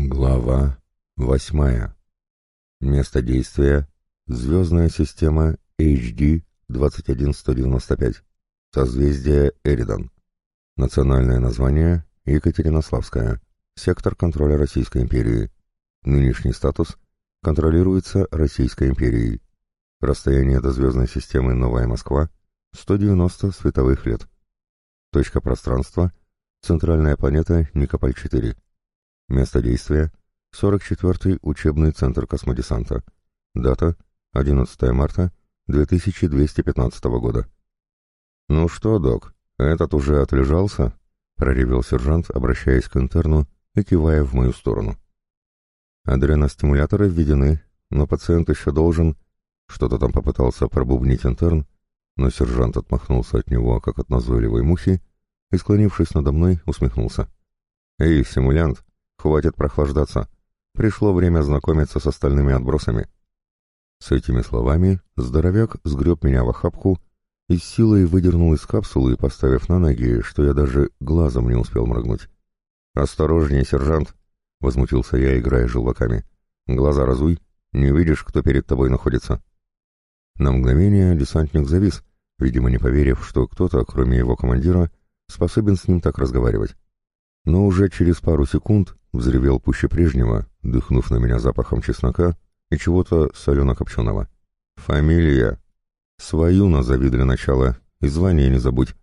Глава восьмая. Место действия. Звездная система HD 21195. Созвездие Эридан. Национальное название Екатеринославская. Сектор контроля Российской империи. Нынешний статус контролируется Российской империей. Расстояние до звездной системы Новая Москва 190 световых лет. Точка пространства. Центральная планета Никополь-4. Место действия — 44-й учебный центр космодесанта. Дата — 11 марта 2215 года. «Ну что, док, этот уже отлежался?» — проревел сержант, обращаясь к интерну и кивая в мою сторону. Адреностимуляторы введены, но пациент еще должен... Что-то там попытался пробубнить интерн, но сержант отмахнулся от него, как от назойливой мухи, и, склонившись надо мной, усмехнулся. «Эй, симулянт, Хватит прохлаждаться. Пришло время знакомиться с остальными отбросами. С этими словами здоровяк сгреб меня в охапку и с силой выдернул из капсулы, поставив на ноги, что я даже глазом не успел моргнуть. «Осторожнее, сержант!» — возмутился я, играя желваками. «Глаза разуй, не видишь, кто перед тобой находится». На мгновение десантник завис, видимо, не поверив, что кто-то, кроме его командира, способен с ним так разговаривать. Но уже через пару секунд взревел пуще прежнего, дыхнув на меня запахом чеснока и чего-то солено-копченого. «Фамилия! Свою назови для начала, и звание не забудь!»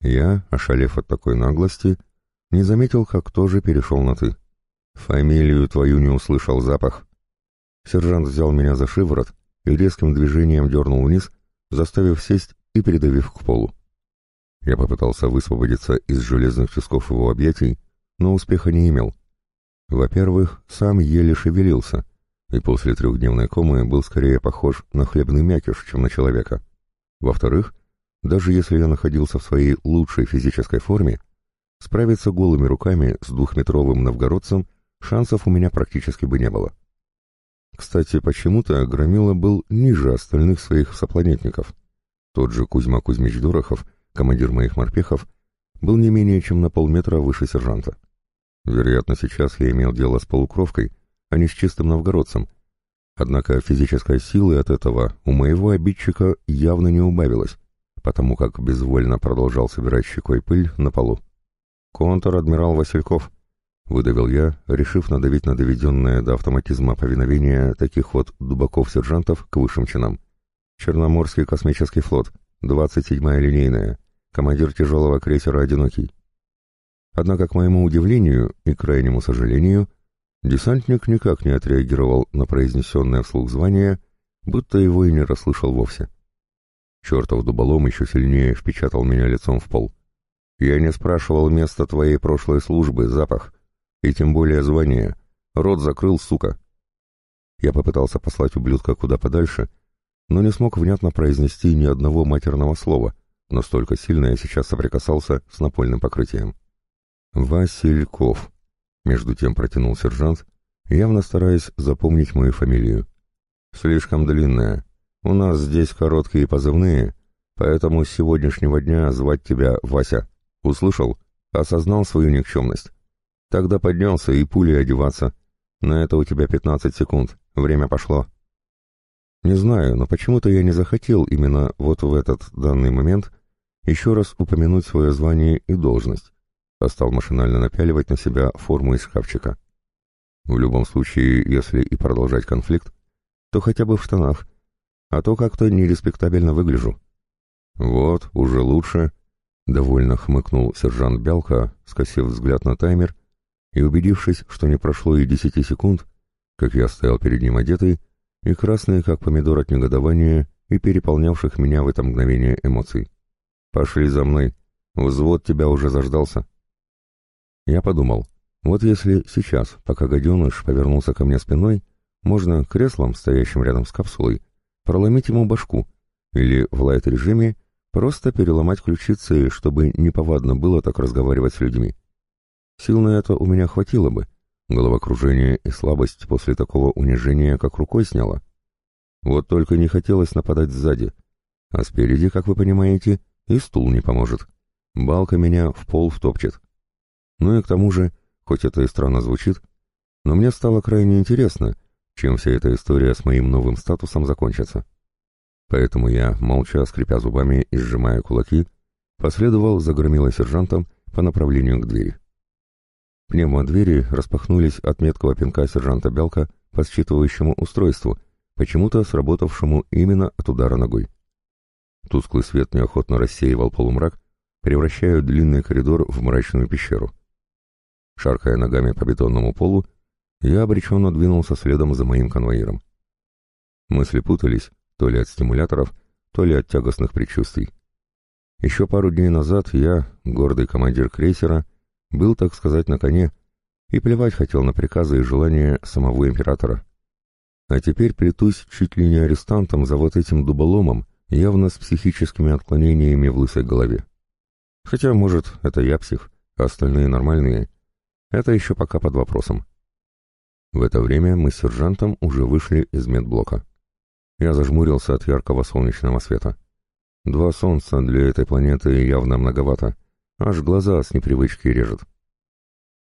Я, ошалев от такой наглости, не заметил, как тоже перешел на «ты». «Фамилию твою не услышал запах!» Сержант взял меня за шиворот и резким движением дернул вниз, заставив сесть и придавив к полу. Я попытался высвободиться из железных тисков его объятий, но успеха не имел. Во-первых, сам еле шевелился, и после трехдневной комы был скорее похож на хлебный мякиш, чем на человека. Во-вторых, даже если я находился в своей лучшей физической форме, справиться голыми руками с двухметровым новгородцем шансов у меня практически бы не было. Кстати, почему-то Громила был ниже остальных своих сопланетников. Тот же Кузьма Кузьмич Дорохов, командир моих морпехов, был не менее чем на полметра выше сержанта. Вероятно, сейчас я имел дело с полукровкой, а не с чистым новгородцем. Однако физической силы от этого у моего обидчика явно не убавилось, потому как безвольно продолжал собирать щекой пыль на полу. «Контр-адмирал Васильков», — выдавил я, решив надавить на доведенное до автоматизма повиновение таких вот дубаков-сержантов к высшим чинам. «Черноморский космический флот, 27-я линейная, командир тяжелого крейсера «Одинокий». Однако, к моему удивлению и крайнему сожалению, десантник никак не отреагировал на произнесенное вслух звание, будто его и не расслышал вовсе. Чертов дуболом еще сильнее впечатал меня лицом в пол. Я не спрашивал места твоей прошлой службы, запах, и тем более звание. Рот закрыл, сука. Я попытался послать ублюдка куда подальше, но не смог внятно произнести ни одного матерного слова, настолько сильно я сейчас соприкасался с напольным покрытием. «Васильков», — между тем протянул сержант, явно стараясь запомнить мою фамилию. «Слишком длинная. У нас здесь короткие позывные, поэтому с сегодняшнего дня звать тебя Вася. Услышал? Осознал свою никчемность. Тогда поднялся и пулей одеваться. На это у тебя пятнадцать секунд. Время пошло». Не знаю, но почему-то я не захотел именно вот в этот данный момент еще раз упомянуть свое звание и должность а стал машинально напяливать на себя форму из шкафчика. В любом случае, если и продолжать конфликт, то хотя бы в штанах, а то как-то нереспектабельно выгляжу. Вот, уже лучше, — довольно хмыкнул сержант Бялка, скосив взгляд на таймер и убедившись, что не прошло и десяти секунд, как я стоял перед ним одетый, и красный, как помидор от негодования и переполнявших меня в это мгновение эмоций. «Пошли за мной, взвод тебя уже заждался». Я подумал, вот если сейчас, пока гаденыш повернулся ко мне спиной, можно креслом, стоящим рядом с капсулой, проломить ему башку, или в лайт-режиме просто переломать ключицы, чтобы неповадно было так разговаривать с людьми. Сил на это у меня хватило бы, головокружение и слабость после такого унижения как рукой сняло. Вот только не хотелось нападать сзади, а спереди, как вы понимаете, и стул не поможет. Балка меня в пол втопчет. Ну и к тому же, хоть это и странно звучит, Но мне стало крайне интересно, чем вся эта история с моим новым статусом закончится. Поэтому я, молча, скрипя зубами и сжимая кулаки, последовал за громилой сержантом по направлению к двери. Пневмодвери распахнулись от меткого пинка сержанта Белка по считывающему устройству, почему-то сработавшему именно от удара ногой. Тусклый свет неохотно рассеивал полумрак, превращая длинный коридор в мрачную пещеру. Шаркая ногами по бетонному полу, я обреченно двинулся следом за моим конвоиром. Мысли путались, то ли от стимуляторов, то ли от тягостных предчувствий. Еще пару дней назад я, гордый командир крейсера, был, так сказать, на коне, и плевать хотел на приказы и желания самого императора. А теперь плетусь чуть ли не арестантом за вот этим дуболомом, явно с психическими отклонениями в лысой голове. Хотя, может, это я псих, а остальные нормальные. Это еще пока под вопросом. В это время мы с сержантом уже вышли из медблока. Я зажмурился от яркого солнечного света. Два солнца для этой планеты явно многовато, аж глаза с непривычки режет.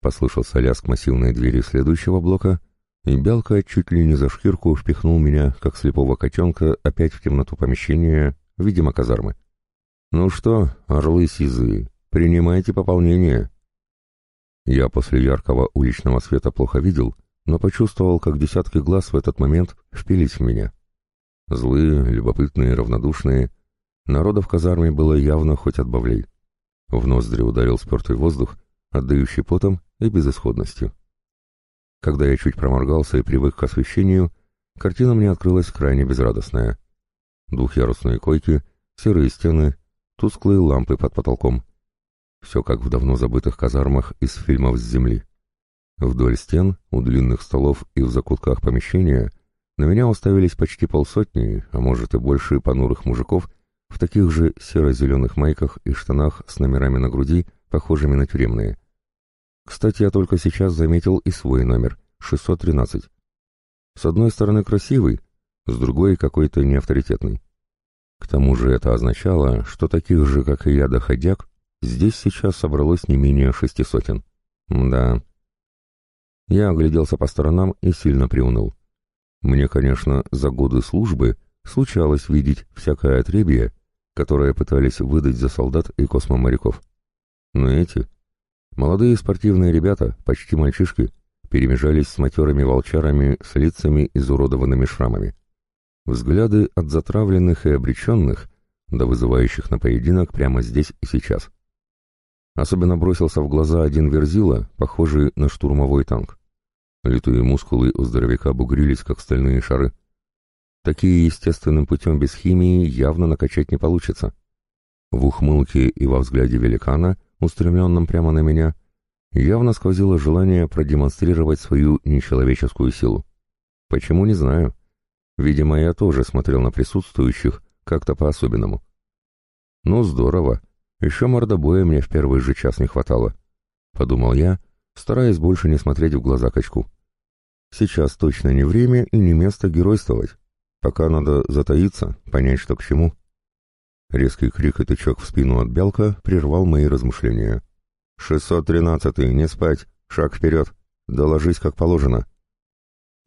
Послышался лязг массивной двери следующего блока, и Бялка чуть ли не за шкирку впихнул меня, как слепого котенка, опять в темноту помещения, видимо, казармы. «Ну что, орлы сизые, принимайте пополнение!» Я после яркого уличного света плохо видел, но почувствовал, как десятки глаз в этот момент впились в меня. Злые, любопытные, равнодушные. Народа в казарме было явно хоть отбавлей. В ноздри ударил спертый воздух, отдающий потом и безысходностью. Когда я чуть проморгался и привык к освещению, картина мне открылась крайне безрадостная. Двухъярусные койки, серые стены, тусклые лампы под потолком. Все как в давно забытых казармах из фильмов с земли. Вдоль стен, у длинных столов и в закутках помещения на меня уставились почти полсотни, а может и больше понурых мужиков в таких же серо-зеленых майках и штанах с номерами на груди, похожими на тюремные. Кстати, я только сейчас заметил и свой номер — 613. С одной стороны красивый, с другой какой-то неавторитетный. К тому же это означало, что таких же, как и я, доходяг, здесь сейчас собралось не менее шести сотен. Да. Я огляделся по сторонам и сильно приуныл. Мне, конечно, за годы службы случалось видеть всякое отребье, которое пытались выдать за солдат и космоморяков. Но эти, молодые спортивные ребята, почти мальчишки, перемежались с матерыми волчарами с лицами изуродованными шрамами. Взгляды от затравленных и обреченных, до вызывающих на поединок прямо здесь и сейчас. Особенно бросился в глаза один верзила, похожий на штурмовой танк. Литые мускулы у здоровяка бугрились, как стальные шары. Такие естественным путем без химии явно накачать не получится. В ухмылке и во взгляде великана, устремленном прямо на меня, явно сквозило желание продемонстрировать свою нечеловеческую силу. Почему, не знаю. Видимо, я тоже смотрел на присутствующих как-то по-особенному. Ну, здорово. Еще мордобоя мне в первый же час не хватало. Подумал я, стараясь больше не смотреть в глаза качку. Сейчас точно не время и не место геройствовать. Пока надо затаиться, понять, что к чему. Резкий крик и тычок в спину от Белка прервал мои размышления. «Шестьсот тринадцатый, не спать! Шаг вперед! Доложись, как положено!»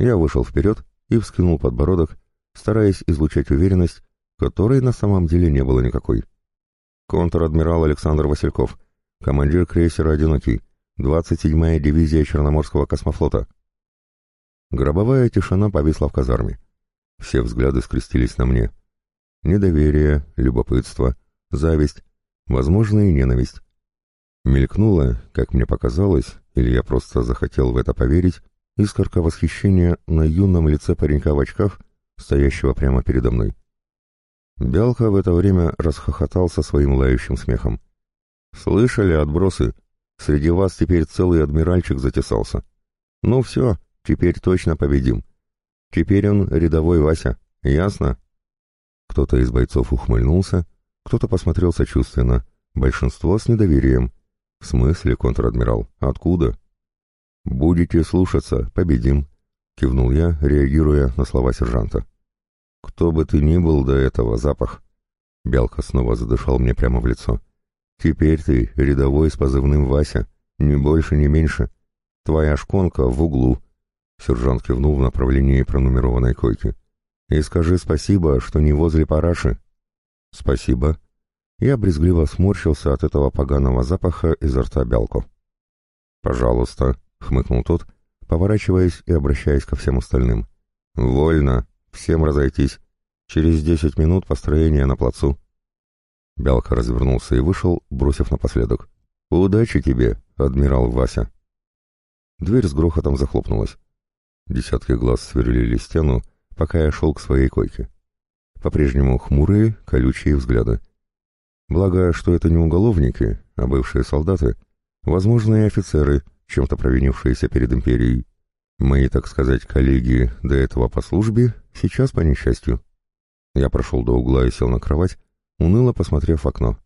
Я вышел вперед и вскинул подбородок, стараясь излучать уверенность, которой на самом деле не было никакой. Контр-адмирал Александр Васильков, командир крейсера «Одинокий», 27-я дивизия Черноморского космофлота. Гробовая тишина повисла в казарме. Все взгляды скрестились на мне. Недоверие, любопытство, зависть, возможно, и ненависть. Мелькнула, как мне показалось, или я просто захотел в это поверить, искорка восхищения на юном лице паренька в очках, стоящего прямо передо мной. Бялка в это время расхохотался своим лающим смехом. «Слышали, отбросы? Среди вас теперь целый адмиральчик затесался. Ну все, теперь точно победим. Теперь он рядовой Вася, ясно?» Кто-то из бойцов ухмыльнулся, кто-то посмотрел сочувственно, большинство с недоверием. «В смысле, контр-адмирал? Откуда?» «Будете слушаться, победим», — кивнул я, реагируя на слова сержанта. «Кто бы ты ни был до этого, запах!» Бялка снова задышал мне прямо в лицо. «Теперь ты рядовой с позывным Вася, ни больше, ни меньше. Твоя шконка в углу, Сержант кивнул в направлении пронумерованной койки. «И скажи спасибо, что не возле параши». «Спасибо». Я брезгливо сморщился от этого поганого запаха изо рта Бялко. «Пожалуйста», — хмыкнул тот, поворачиваясь и обращаясь ко всем остальным. «Вольно. Всем разойтись. Через десять минут построение на плацу». Бялка развернулся и вышел, бросив напоследок. «Удачи тебе, адмирал Вася!» Дверь с грохотом захлопнулась. Десятки глаз сверлили стену, пока я шел к своей койке. По-прежнему хмурые, колючие взгляды. Благо, что это не уголовники, а бывшие солдаты, возможно, и офицеры, чем-то провинившиеся перед империей. Мои, так сказать, коллеги до этого по службе, сейчас по несчастью. Я прошел до угла и сел на кровать, уныло посмотрев в окно.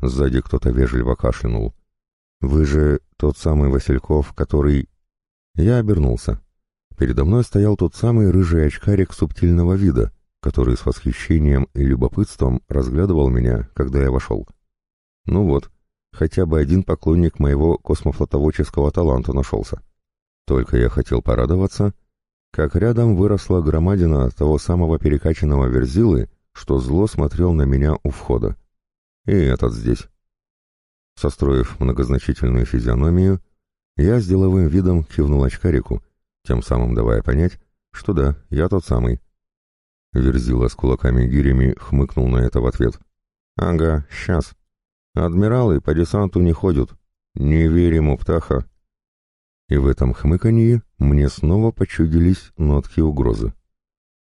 Сзади кто-то вежливо кашлянул. «Вы же тот самый Васильков, который...» Я обернулся. Передо мной стоял тот самый рыжий очкарик субтильного вида, который с восхищением и любопытством разглядывал меня, когда я вошел. Ну вот, хотя бы один поклонник моего космофлотоводческого таланта нашелся. Только я хотел порадоваться, как рядом выросла громадина того самого перекачанного верзилы, что зло смотрел на меня у входа. И этот здесь. Состроив многозначительную физиономию, я с деловым видом кивнул очкарику, тем самым давая понять, что да, я тот самый. Верзила с кулаками-гирями хмыкнул на это в ответ. «Ага, сейчас. Адмиралы по десанту не ходят. Не верим у птаха». И в этом хмыканье мне снова почудились нотки угрозы.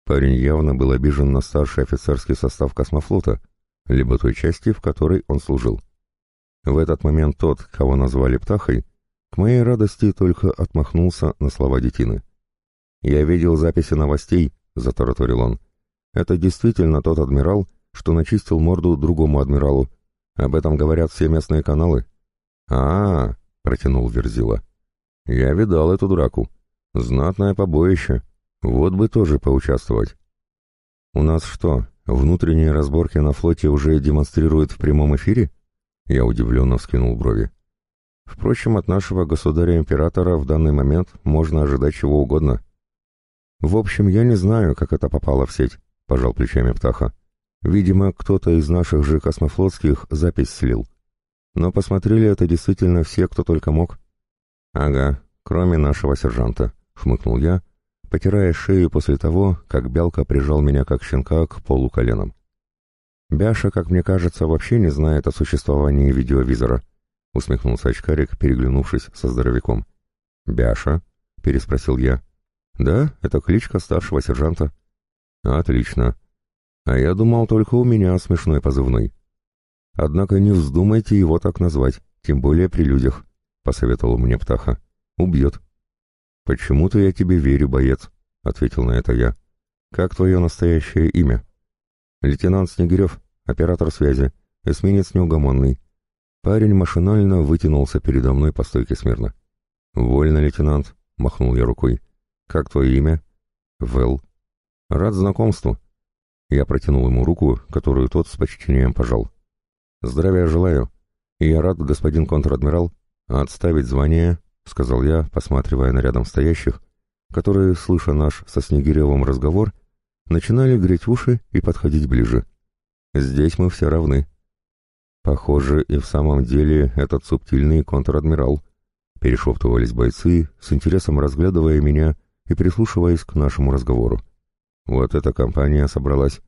Парень явно был обижен на старший офицерский состав космофлота, либо той части, в которой он служил. В этот момент тот, кого назвали Птахой, к моей радости только отмахнулся на слова детины. «Я видел записи новостей», — затараторил он. «Это действительно тот адмирал, что начистил морду другому адмиралу. Об этом говорят все местные каналы». «А-а-а», — протянул Верзила. «Я видал эту драку. Знатное побоище. Вот бы тоже поучаствовать. У нас что, внутренние разборки на флоте уже демонстрируют в прямом эфире? Я удивленно вскинул брови. Впрочем, от нашего государя-императора в данный момент можно ожидать чего угодно. В общем, я не знаю, как это попало в сеть, пожал плечами Птаха. Видимо, кто-то из наших же космофлотских запись слил. Но посмотрели это действительно все, кто только мог. Ага, кроме нашего сержанта, хмыкнул я, потирая шею после того, как Бялка прижал меня как щенка к полу коленом. «Бяша, как мне кажется, вообще не знает о существовании видеовизора», — усмехнулся очкарик, переглянувшись со здоровяком. «Бяша?» — переспросил я. «Да, это кличка старшего сержанта». «Отлично. А я думал, только у меня смешной позывной. Однако не вздумайте его так назвать, тем более при людях», — посоветовал мне Птаха. «Убьет». «Почему-то я тебе верю, боец», — ответил на это я. «Как твое настоящее имя?» «Лейтенант Снегирев, оператор связи, эсминец неугомонный». Парень машинально вытянулся передо мной по стойке смирно. «Вольно, лейтенант», — махнул я рукой. «Как твое имя?» «Вэл». «Рад знакомству». Я протянул ему руку, которую тот с почтением пожал. «Здравия желаю. И я рад, господин контр-адмирал, отставить звание — сказал я, посматривая на рядом стоящих, которые, слыша наш со Снегиревым разговор, начинали греть уши и подходить ближе. «Здесь мы все равны». «Похоже, и в самом деле этот субтильный контр-адмирал», — перешептывались бойцы, с интересом разглядывая меня и прислушиваясь к нашему разговору. «Вот эта компания собралась».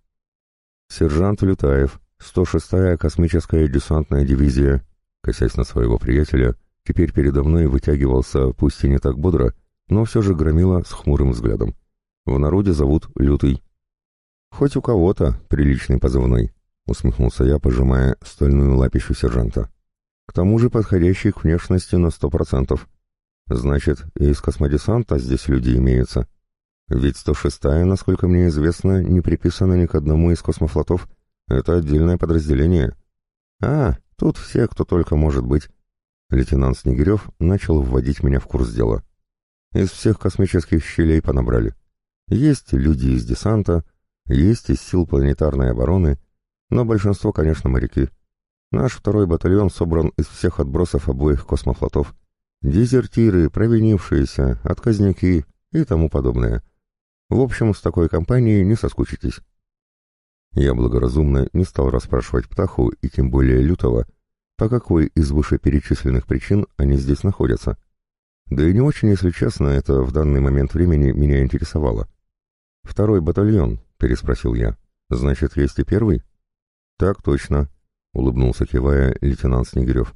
«Сержант Лютаев, 106-я космическая десантная дивизия», косясь на своего приятеля, теперь передо мной вытягивался, пусть и не так бодро, но все же громила с хмурым взглядом. В народе зовут Лютый. «Хоть у кого-то приличный позывной», — усмехнулся я, пожимая стальную лапищу сержанта. «К тому же подходящий к внешности на сто процентов. Значит, и из космодесанта здесь люди имеются. Ведь 106-я, насколько мне известно, не приписана ни к одному из космофлотов. Это отдельное подразделение. А, тут все, кто только может быть. Лейтенант Снегирев начал вводить меня в курс дела. Из всех космических щелей понабрали. Есть люди из десанта, есть из сил планетарной обороны, но большинство, конечно, моряки. Наш второй батальон собран из всех отбросов обоих космофлотов. Дезертиры, провинившиеся, отказники и тому подобное. В общем, с такой компанией не соскучитесь. Я благоразумно не стал расспрашивать Птаху и тем более Лютого, по какой из вышеперечисленных причин они здесь находятся. Да и не очень, если честно, это в данный момент времени меня интересовало. «Второй батальон», — переспросил я. «Значит, есть и первый?» «Так точно», — улыбнулся кивая лейтенант Снегирев.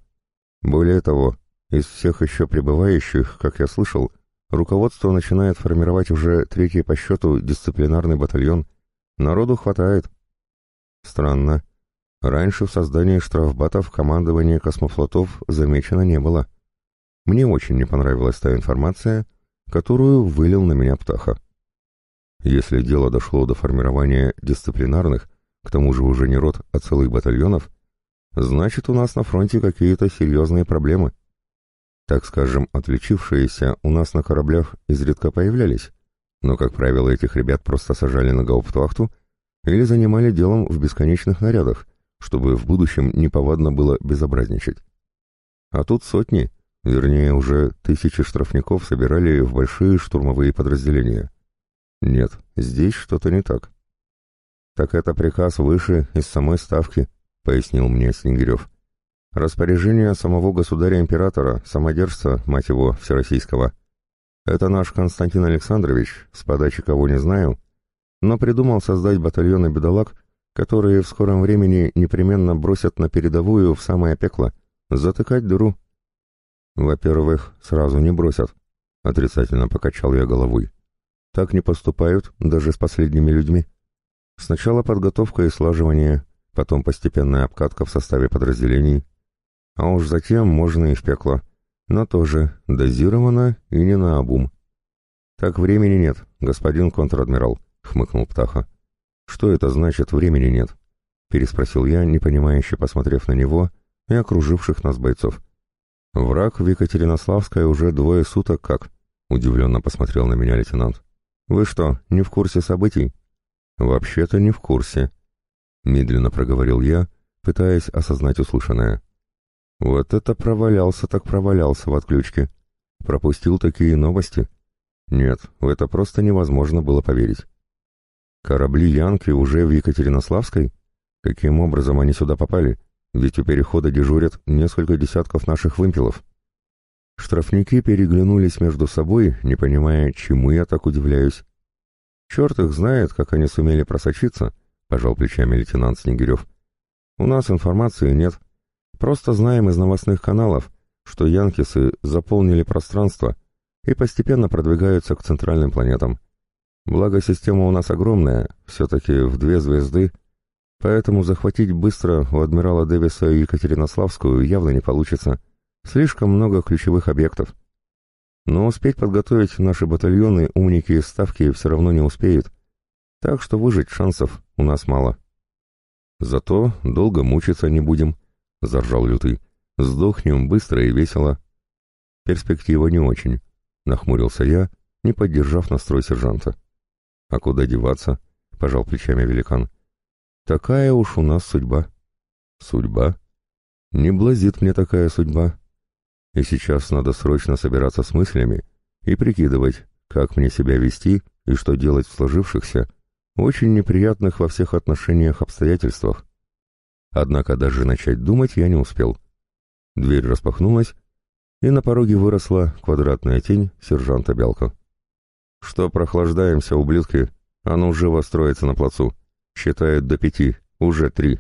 «Более того, из всех еще прибывающих, как я слышал, руководство начинает формировать уже третий по счету дисциплинарный батальон. Народу хватает». «Странно. Раньше в создании штрафбатов командования космофлотов замечено не было. Мне очень не понравилась та информация, которую вылил на меня Птаха. Если дело дошло до формирования дисциплинарных, к тому же уже не рот, а целых батальонов, значит у нас на фронте какие-то серьезные проблемы. Так скажем, отличившиеся у нас на кораблях изредка появлялись, но, как правило, этих ребят просто сажали на гауптвахту или занимали делом в бесконечных нарядах, чтобы в будущем неповадно было безобразничать. А тут сотни, вернее уже тысячи штрафников собирали в большие штурмовые подразделения. Нет, здесь что-то не так. Так это приказ выше из самой ставки, пояснил мне Снегирев. Распоряжение самого государя-императора, самодержца, мать его, всероссийского. Это наш Константин Александрович, с подачи кого не знаю, но придумал создать батальоны бедолаг, которые в скором времени непременно бросят на передовую в самое пекло, затыкать дыру. Во-первых, сразу не бросят, отрицательно покачал я головой. Так не поступают даже с последними людьми. Сначала подготовка и слаживание, потом постепенная обкатка в составе подразделений, а уж затем можно и в пекло, но тоже дозированно и не на обум. «Так времени нет, господин контр-адмирал», — хмыкнул Птаха. «Что это значит, времени нет?» — переспросил я, непонимающе посмотрев на него и окруживших нас бойцов. «Враг в Екатеринославской уже двое суток как?» — удивленно посмотрел на меня лейтенант. «Вы что, не в курсе событий?» «Вообще-то не в курсе», — медленно проговорил я, пытаясь осознать услышанное. «Вот это провалялся так провалялся в отключке. Пропустил такие новости. Нет, в это просто невозможно было поверить. Корабли Янки уже в Екатеринославской? Каким образом они сюда попали? Ведь у перехода дежурят несколько десятков наших вымпелов». Штрафники переглянулись между собой, не понимая, чему я так удивляюсь. «Черт их знает, как они сумели просочиться», — пожал плечами лейтенант Снегирев. «У нас информации нет. Просто знаем из новостных каналов, что янкисы заполнили пространство и постепенно продвигаются к центральным планетам. Благо, система у нас огромная, все-таки в две звезды, поэтому захватить быстро у адмирала Дэвиса и Екатеринославскую явно не получится». Слишком много ключевых объектов. Но успеть подготовить наши батальоны умники из Ставки все равно не успеют, так что выжить шансов у нас мало. Зато долго мучиться не будем, — заржал Лютый. Сдохнем быстро и весело. Перспектива не очень, — нахмурился я, не поддержав настрой сержанта. А куда деваться? — пожал плечами великан. Такая уж у нас судьба. Судьба? Не блазит мне такая судьба, и сейчас надо срочно собираться с мыслями и прикидывать, как мне себя вести и что делать в сложившихся, очень неприятных во всех отношениях обстоятельствах. Однако даже начать думать я не успел. Дверь распахнулась, и на пороге выросла квадратная тень сержанта Бялка. «Что прохлаждаемся, ублюдки? А ну живо строится на плацу. Считает до пяти, уже три».